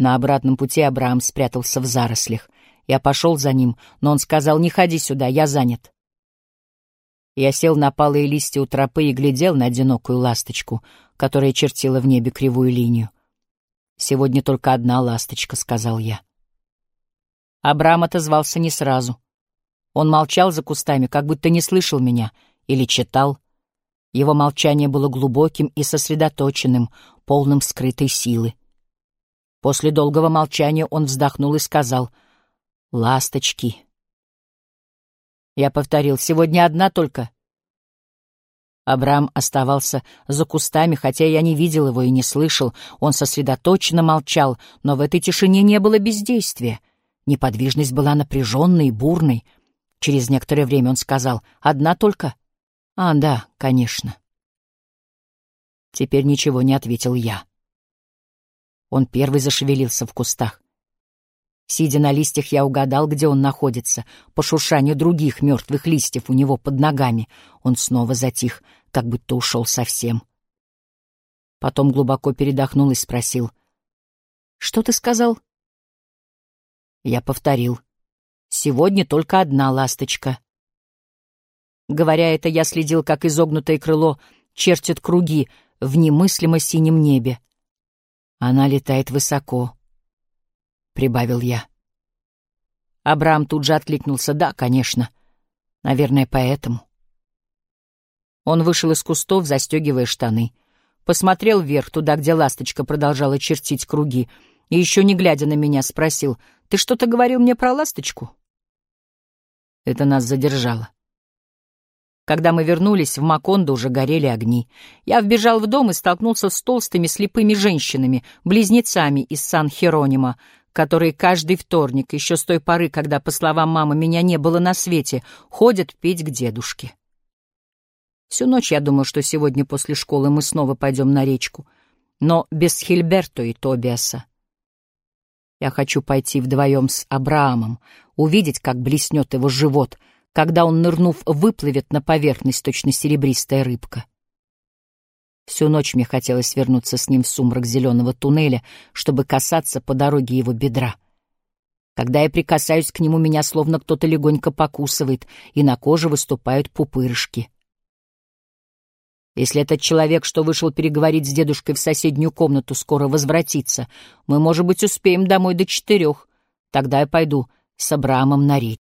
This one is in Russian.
На обратном пути Абрам спрятался в зарослях. Я пошел за ним, но он сказал, не ходи сюда, я занят. Я сел на палые листья у тропы и глядел на одинокую ласточку, которая чертила в небе кривую линию. «Сегодня только одна ласточка», — сказал я. Абрам отозвался не сразу. Он молчал за кустами, как будто не слышал меня или читал. Его молчание было глубоким и сосредоточенным, полным скрытой силы. После долгого молчания он вздохнул и сказал «Ласточки». Я повторил «Сегодня одна только». Абрам оставался за кустами, хотя я не видел его и не слышал. Он сосредоточенно молчал, но в этой тишине не было бездействия. Неподвижность была напряженной и бурной. Через некоторое время он сказал «Одна только?» «А, да, конечно». Теперь ничего не ответил я. Он первый зашевелился в кустах. Сидя на листьях, я угадал, где он находится. По шуршанию других мертвых листьев у него под ногами. Он снова затих, как будто ушел совсем. Потом глубоко передохнул и спросил. «Что ты сказал?» Я повторил. «Сегодня только одна ласточка». Говоря это, я следил, как изогнутое крыло чертит круги в немыслимо синем небе. Она летает высоко, — прибавил я. Абрам тут же откликнулся. Да, конечно. Наверное, поэтому. Он вышел из кустов, застегивая штаны. Посмотрел вверх, туда, где ласточка продолжала чертить круги, и еще не глядя на меня спросил, «Ты что-то говорил мне про ласточку?» Это нас задержало. Когда мы вернулись, в Макондо уже горели огни. Я вбежал в дом и столкнулся с толстыми слепыми женщинами, близнецами из Сан-Херонима, которые каждый вторник, еще с той поры, когда, по словам мамы, меня не было на свете, ходят петь к дедушке. Всю ночь я думал, что сегодня после школы мы снова пойдем на речку, но без Хильберто и Тобиаса. Я хочу пойти вдвоем с Абраамом, увидеть, как блеснет его живот — когда он, нырнув, выплывет на поверхность точно серебристая рыбка. Всю ночь мне хотелось вернуться с ним в сумрак зеленого туннеля, чтобы касаться по дороге его бедра. Когда я прикасаюсь к нему, меня словно кто-то легонько покусывает, и на коже выступают пупырышки. Если этот человек, что вышел переговорить с дедушкой в соседнюю комнату, скоро возвратится, мы, может быть, успеем домой до четырех. Тогда я пойду с Абраамом на речь.